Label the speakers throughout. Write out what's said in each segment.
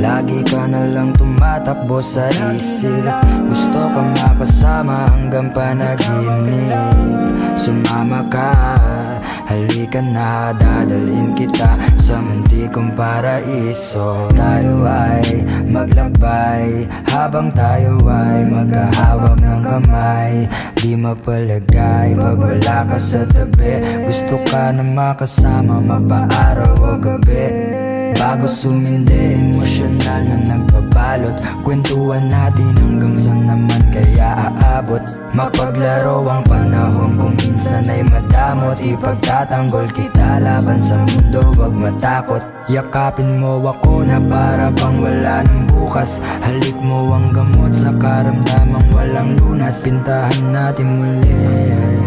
Speaker 1: Lagi ka na lang tumatakbo sa isip. Gusto ka makasama hanggang panaginip. Sumama ka, halika na Dadalhin kita sa muntikong paraiso. Tayo ay maglakbay Habang tayo ay magkahawak ng kamay. Di mapalagay pag wala ka sa tabi. Gusto ka na makasama mapaaraw o gabi. Bago sumindi, emosyonal na nagbabalot. Kwentuhan natin hanggang saan naman kaya aabot. Mapaglaro ang panahon kung minsan ay madamot. Ipagtatanggol kita laban sa mundo, wag matakot. Yakapin mo ako na para bang wala ng bukas. Halik mo ang gamot sa karamdamang walang lunas. Pintahan natin muli,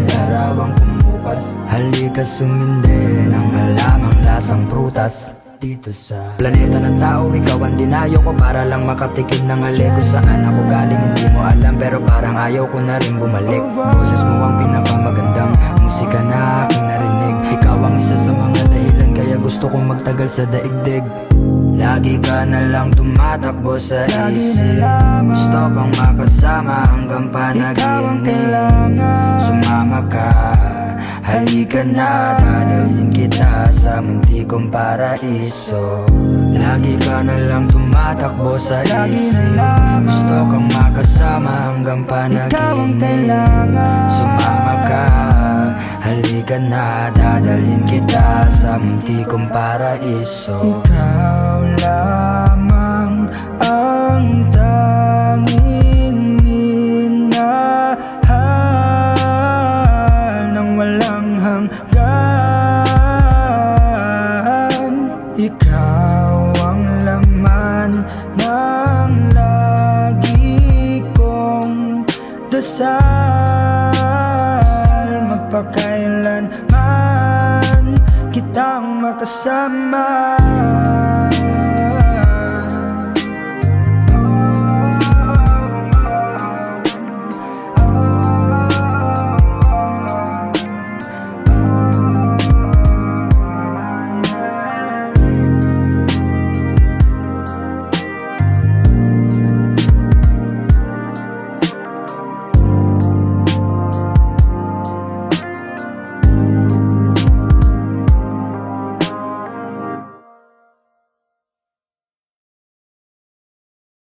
Speaker 1: larawang kumupas Halika sumindi ng halamang lasang prutas dito sa Planeta ng tao, ikaw ang dinayo ko Para lang makatikim ng halik Kung saan ako galing hindi mo alam Pero parang ayaw ko na rin bumalik. Boses mo ang pinakamagandang Musika na aking narinig. Ikaw ang isa sa mga dahilan Kaya gusto kong magtagal sa daigdig. Lagi ka na lang tumatakbo sa isip. Gusto kang makasama hanggang panaginip Sumama ka Halika na, dadalhin kita sa muntikong paraiso. Lagi ka na lang tumatakbo sa isip. Gusto kang makasama hanggang panaginip. Sumama ka, halika na, dadalhin kita sa muntikong paraiso. Ikaw dasal Magpakailanman kitang makasama